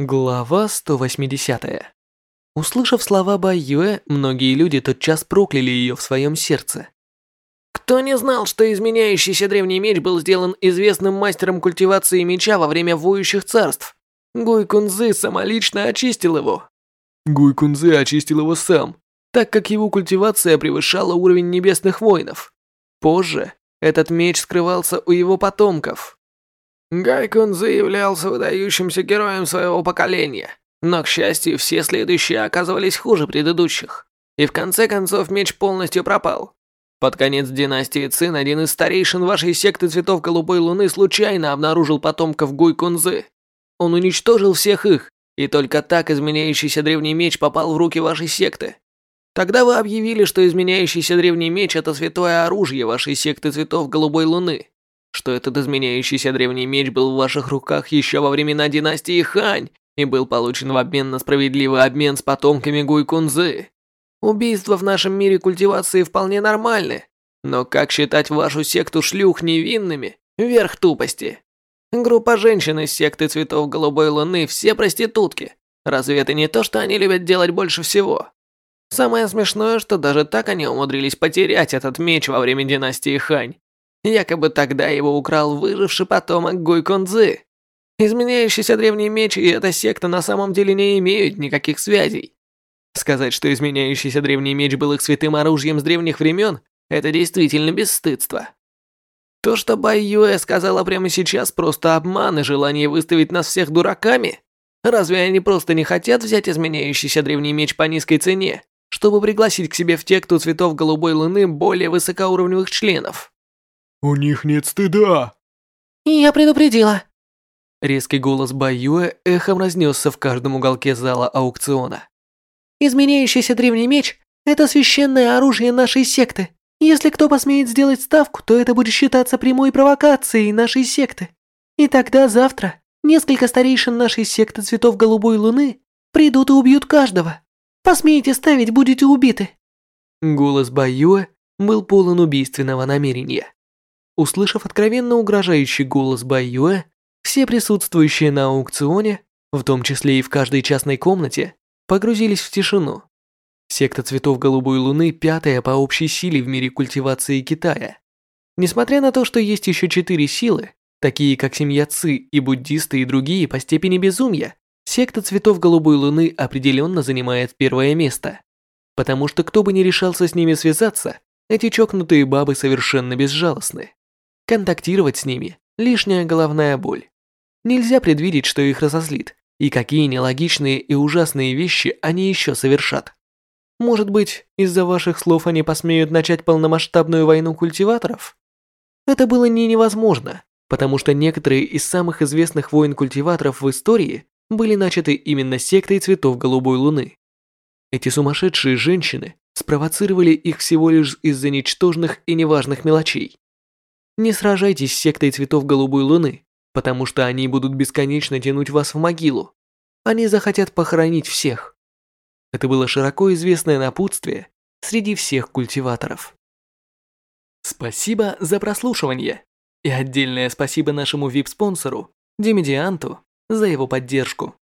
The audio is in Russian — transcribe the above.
Глава 180. Услышав слова Бай Юэ, многие люди тотчас прокляли ее в своем сердце. Кто не знал, что изменяющийся древний меч был сделан известным мастером культивации меча во время воющих царств? Гуй Кунзы самолично очистил его. Гуй Кунзы очистил его сам, так как его культивация превышала уровень небесных воинов. Позже этот меч скрывался у его потомков. Гайкун заявлялся выдающимся героем своего поколения, но, к счастью, все следующие оказывались хуже предыдущих. И в конце концов меч полностью пропал. Под конец династии Цин один из старейшин вашей секты Цветов Голубой Луны случайно обнаружил потомков Гуйкунзы. Он уничтожил всех их, и только так изменяющийся древний меч попал в руки вашей секты. Тогда вы объявили, что изменяющийся древний меч – это святое оружие вашей секты Цветов Голубой Луны что этот изменяющийся древний меч был в ваших руках еще во времена династии Хань и был получен в обмен на справедливый обмен с потомками Гуйкунзы. Убийства в нашем мире культивации вполне нормальны, но как считать вашу секту шлюх невинными – верх тупости. Группа женщин из секты Цветов Голубой Луны – все проститутки. Разве это не то, что они любят делать больше всего? Самое смешное, что даже так они умудрились потерять этот меч во время династии Хань. Якобы тогда его украл выживший потомок Гуйконзы. Изменяющийся древний меч и эта секта на самом деле не имеют никаких связей. Сказать, что изменяющийся древний меч был их святым оружием с древних времен, это действительно бесстыдство. То, что Бай Юэ сказала прямо сейчас, просто обман и желание выставить нас всех дураками. Разве они просто не хотят взять изменяющийся древний меч по низкой цене, чтобы пригласить к себе в текту цветов голубой луны более высокоуровневых членов? «У них нет стыда!» «Я предупредила!» Резкий голос Баюэ эхом разнесся в каждом уголке зала аукциона. «Изменяющийся древний меч – это священное оружие нашей секты. Если кто посмеет сделать ставку, то это будет считаться прямой провокацией нашей секты. И тогда завтра несколько старейшин нашей секты Цветов Голубой Луны придут и убьют каждого. Посмеете ставить, будете убиты». Голос Баюэ был полон убийственного намерения. Услышав откровенно угрожающий голос Байюэ, все присутствующие на аукционе, в том числе и в каждой частной комнате, погрузились в тишину. Секта цветов голубой луны пятая по общей силе в мире культивации Китая. Несмотря на то, что есть еще четыре силы, такие как семья Ци и буддисты и другие по степени безумия, секта цветов голубой луны определенно занимает первое место. Потому что кто бы ни решался с ними связаться, эти чокнутые бабы совершенно безжалостны. Контактировать с ними – лишняя головная боль. Нельзя предвидеть, что их разозлит, и какие нелогичные и ужасные вещи они еще совершат. Может быть, из-за ваших слов они посмеют начать полномасштабную войну культиваторов? Это было не невозможно, потому что некоторые из самых известных войн культиваторов в истории были начаты именно сектой цветов голубой луны. Эти сумасшедшие женщины спровоцировали их всего лишь из-за ничтожных и неважных мелочей. Не сражайтесь с сектой цветов голубой луны, потому что они будут бесконечно тянуть вас в могилу. Они захотят похоронить всех. Это было широко известное напутствие среди всех культиваторов. Спасибо за прослушивание. И отдельное спасибо нашему VIP-спонсору, Демидианту, за его поддержку.